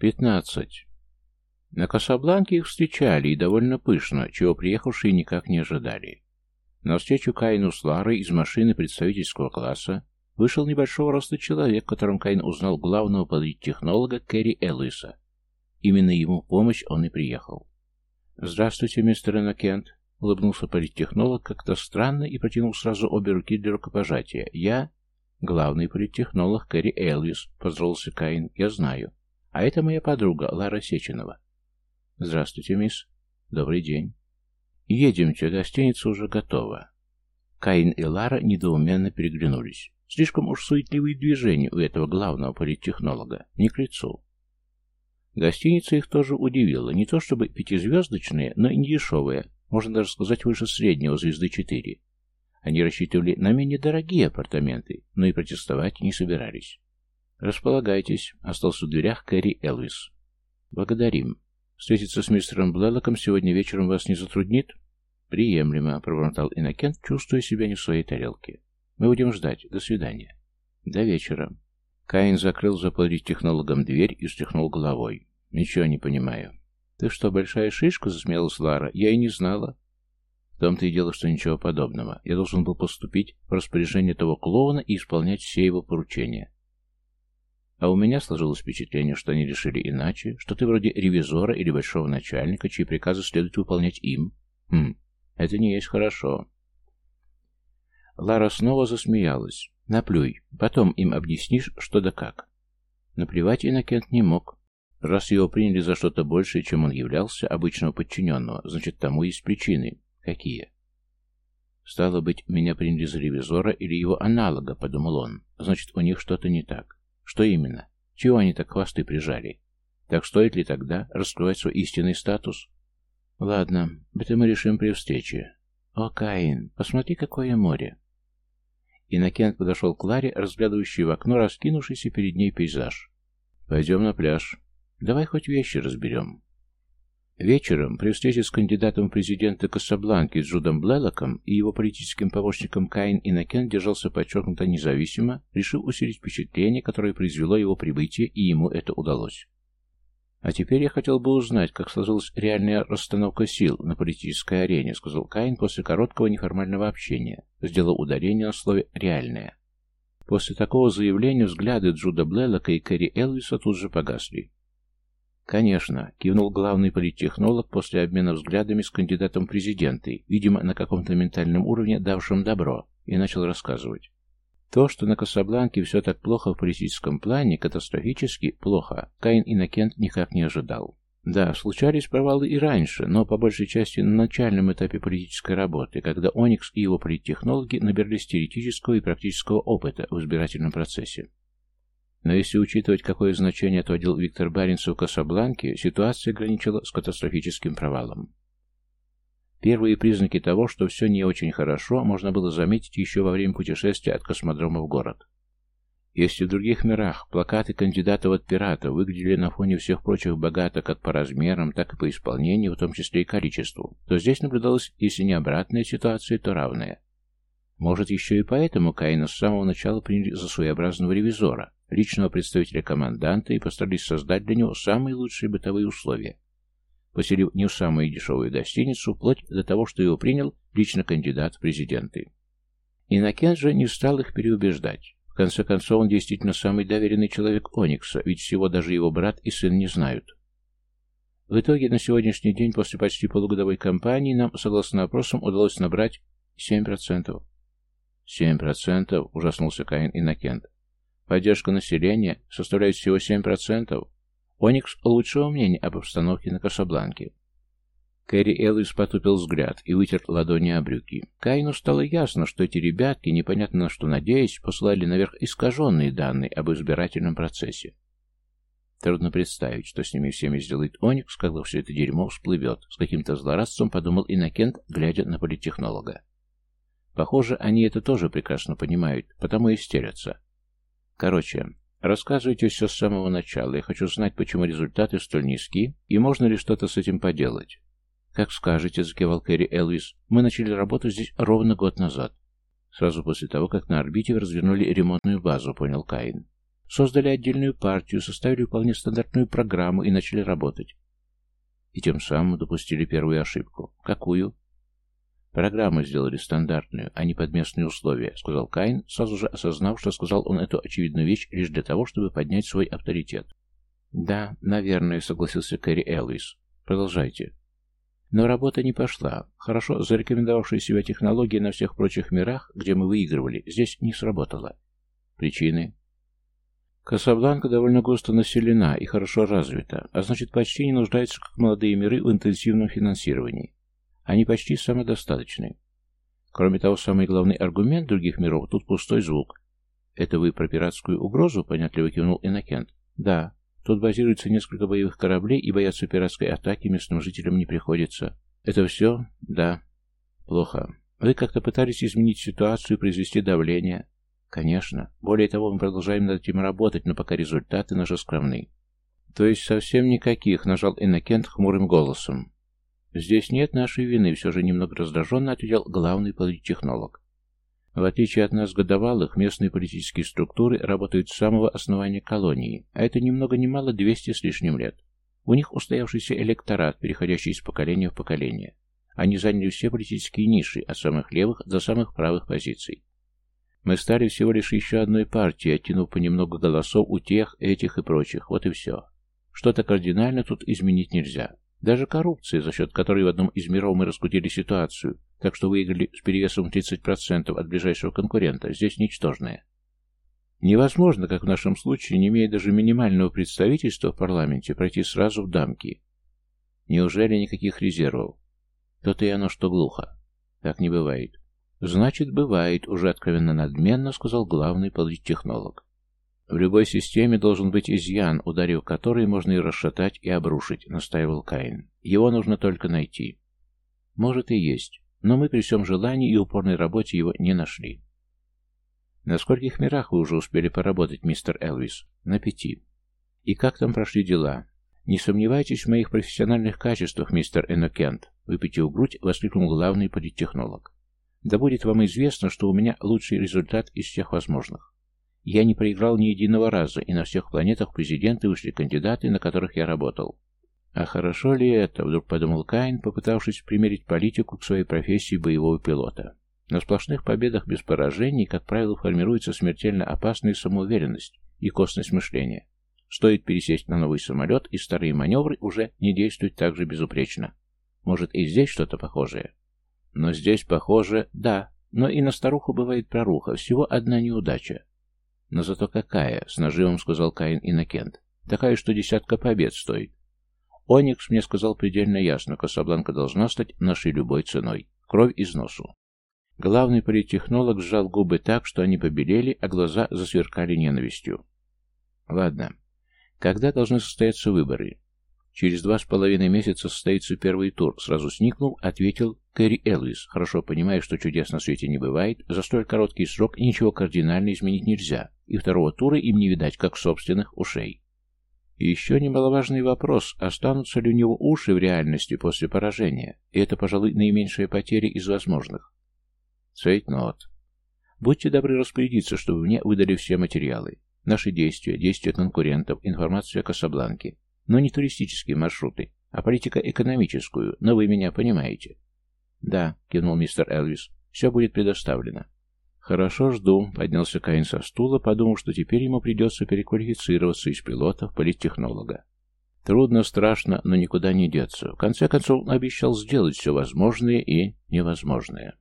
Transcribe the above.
Пятнадцать. На Касабланке их встречали и довольно пышно, чего приехавшие никак не ожидали. На встречу Каину с Ларой из машины представительского класса вышел небольшого роста человек, которым Каин узнал главного политтехнолога Кэрри Эллиса. Именно ему помощь он и приехал. «Здравствуйте, мистер Эннокент», — улыбнулся политтехнолог как-то странно и протянул сразу обе руки для рукопожатия. «Я...» «Главный политтехнолог Кэрри Элвис», — поздоровался Каин, — «я знаю. А это моя подруга, Лара Сеченова». «Здравствуйте, мисс». «Добрый день». «Едемте, гостиница уже готова». Каин и Лара недоуменно переглянулись. Слишком уж суетливые движения у этого главного политтехнолога. Не к лицу. Гостиница их тоже удивила. Не то чтобы пятизвездочная, но и не дешевая. Можно даже сказать выше среднего, звезды 4. Они рассчитывали на менее дорогие апартаменты, но и протестовать не собирались. «Располагайтесь», — остался в дверях Кэрри Элвис. «Благодарим. Встретиться с мистером Блэллоком сегодня вечером вас не затруднит?» «Приемлемо», — пробормотал Иннокент, чувствуя себя не в своей тарелке. «Мы будем ждать. До свидания». «До вечера». Каин закрыл за политтехнологом дверь и встряхнул головой. «Ничего не понимаю». «Ты что, большая шишка?» — засмеялась Лара. «Я и не знала». В том-то и дело, что ничего подобного. Я должен был поступить в распоряжение того клоуна и исполнять все его поручения. А у меня сложилось впечатление, что они решили иначе, что ты вроде ревизора или большого начальника, чьи приказы следует выполнять им. Хм, это не есть хорошо. Лара снова засмеялась. Наплюй, потом им объяснишь, что да как. Наплевать Иннокент не мог. Раз его приняли за что-то большее, чем он являлся, обычного подчиненного, значит, тому есть причины. Какие? Стало быть, меня приняли за ревизора или его аналога, подумал он. Значит, у них что-то не так. Что именно? Чего они так хвосты прижали? Так стоит ли тогда раскрывать свой истинный статус? Ладно, это мы решим при встрече. О, Каин, посмотри, какое море. Иннокент подошел к Ларе, разглядывающей в окно раскинувшийся перед ней пейзаж. «Пойдем на пляж. Давай хоть вещи разберем». Вечером, при встрече с кандидатом в президенты Касабланки Джудом Блелоком и его политическим помощником Каин Иннокен держался подчеркнуто независимо, решив усилить впечатление, которое произвело его прибытие, и ему это удалось. «А теперь я хотел бы узнать, как сложилась реальная расстановка сил на политической арене», сказал Каин после короткого неформального общения, сделал ударение на слове «реальная». После такого заявления взгляды Джуда Блелока и Кэрри Элвиса тут же погасли. «Конечно», — кивнул главный политтехнолог после обмена взглядами с кандидатом в президенты, видимо, на каком-то ментальном уровне давшим добро, и начал рассказывать. То, что на Касабланке все так плохо в политическом плане, катастрофически плохо, Каин Иннокент никак не ожидал. Да, случались провалы и раньше, но по большей части на начальном этапе политической работы, когда Оникс и его политтехнологи набирались теоретического и практического опыта в избирательном процессе. Но если учитывать, какое значение отводил Виктор Баренцев Касабланке, ситуация граничила с катастрофическим провалом. Первые признаки того, что все не очень хорошо, можно было заметить еще во время путешествия от космодрома в город. Если в других мирах плакаты кандидатов от пиратов выглядели на фоне всех прочих богато как по размерам, так и по исполнению, в том числе и количеству, то здесь наблюдалась, если не обратная ситуация, то равная. Может, еще и поэтому Каина с самого начала приняли за своеобразного ревизора, личного представителя команданта и постарались создать для него самые лучшие бытовые условия. Поселив не в самую дешевую гостиницу, вплоть до того, что его принял лично кандидат в президенты. Иннокен же не стал их переубеждать. В конце концов, он действительно самый доверенный человек Оникса, ведь всего даже его брат и сын не знают. В итоге, на сегодняшний день, после почти полугодовой кампании, нам, согласно опросам, удалось набрать 7%. «Семь процентов?» — ужаснулся Каин Иннокент. «Поддержка населения составляет всего семь процентов. Оникс лучшего мнения об обстановке на Касабланке». Кэрри Элвис потупил взгляд и вытер ладони о брюки. Каину стало ясно, что эти ребятки, непонятно на что надеясь, послали наверх искаженные данные об избирательном процессе. Трудно представить, что с ними всеми сделает Оникс, когда все это дерьмо всплывет. С каким-то злорадством подумал Иннокент, глядя на политтехнолога. Похоже, они это тоже прекрасно понимают, потому и стерятся. Короче, рассказывайте все с самого начала. Я хочу знать, почему результаты столь низки, и можно ли что-то с этим поделать. «Как скажете», — закивал Кэрри Элвис. «Мы начали работу здесь ровно год назад. Сразу после того, как на орбите развернули ремонтную базу», — понял Каин. Создали отдельную партию, составили вполне стандартную программу и начали работать. И тем самым допустили первую ошибку. Какую? Программу сделали стандартную, а не под местные условия, сказал Кайн, сразу же осознав, что сказал он эту очевидную вещь лишь для того, чтобы поднять свой авторитет. Да, наверное, согласился Кэрри Элвис. Продолжайте. Но работа не пошла. Хорошо зарекомендовавшая себя технология на всех прочих мирах, где мы выигрывали, здесь не сработала. Причины? Касабланка довольно густо населена и хорошо развита, а значит почти не нуждается, как молодые миры, в интенсивном финансировании. Они почти самодостаточны. Кроме того, самый главный аргумент других миров тут пустой звук. «Это вы про пиратскую угрозу?» — понятливо кивнул Иннокент. «Да. Тут базируется несколько боевых кораблей, и бояться пиратской атаки местным жителям не приходится. Это все? Да. Плохо. Вы как-то пытались изменить ситуацию и произвести давление? Конечно. Более того, мы продолжаем над этим работать, но пока результаты наши скромны. То есть совсем никаких, нажал Иннокент хмурым голосом. Здесь нет нашей вины, все же немного раздраженно ответил главный политтехнолог. В отличие от нас годовалых, местные политические структуры работают с самого основания колонии, а это ни много мало 200 с лишним лет. У них устоявшийся электорат, переходящий из поколения в поколение. Они заняли все политические ниши, от самых левых до самых правых позиций. Мы стали всего лишь еще одной партией, оттянув понемногу голосов у тех, этих и прочих. Вот и все. Что-то кардинально тут изменить нельзя. Даже коррупция, за счет которой в одном из миров мы раскрутили ситуацию, так что выиграли с перевесом 30% от ближайшего конкурента, здесь ничтожная. Невозможно, как в нашем случае, не имея даже минимального представительства в парламенте, пройти сразу в дамки. Неужели никаких резервов? То-то и оно, что глухо. Так не бывает. Значит, бывает, уже откровенно надменно, сказал главный политтехнолог. В любой системе должен быть изъян, ударив который можно и расшатать, и обрушить, настаивал Каин. Его нужно только найти. Может и есть, но мы при всем желании и упорной работе его не нашли. На скольких мирах вы уже успели поработать, мистер Элвис? На пяти. И как там прошли дела? Не сомневайтесь в моих профессиональных качествах, мистер Эннокент, выпятив грудь, воскликнул главный политтехнолог. Да будет вам известно, что у меня лучший результат из всех возможных. Я не проиграл ни единого раза, и на всех планетах президенты вышли кандидаты, на которых я работал. А хорошо ли это, вдруг подумал Каин, попытавшись примерить политику к своей профессии боевого пилота. На сплошных победах без поражений, как правило, формируется смертельно опасная самоуверенность и костность мышления. Стоит пересесть на новый самолет, и старые маневры уже не действуют так же безупречно. Может, и здесь что-то похожее? Но здесь, похоже, да. Но и на старуху бывает проруха, всего одна неудача. Но зато какая, с нажимом сказал Каин Иннокент. Такая, что десятка побед стоит. Оникс мне сказал предельно ясно, Касабланка должна стать нашей любой ценой. Кровь из носу. Главный политтехнолог сжал губы так, что они побелели, а глаза засверкали ненавистью. Ладно. Когда должны состояться выборы? Через два с половиной месяца состоится первый тур, сразу сникнул, ответил Кэрри Элвис, хорошо понимая, что чудес на свете не бывает, за столь короткий срок ничего кардинально изменить нельзя, и второго тура им не видать, как собственных ушей. И еще немаловажный вопрос, останутся ли у него уши в реальности после поражения, и это, пожалуй, наименьшая потеря из возможных. Цейтнот. Будьте добры распорядиться, чтобы мне выдали все материалы. Наши действия, действия конкурентов, информацию о Касабланке. Но не туристические маршруты, а политико-экономическую, но вы меня понимаете. «Да», — кивнул мистер Элвис, — «все будет предоставлено». «Хорошо, жду», — поднялся Каин со стула, подумав, что теперь ему придется переквалифицироваться из пилота в политтехнолога. Трудно, страшно, но никуда не деться. В конце концов, он обещал сделать все возможное и невозможное.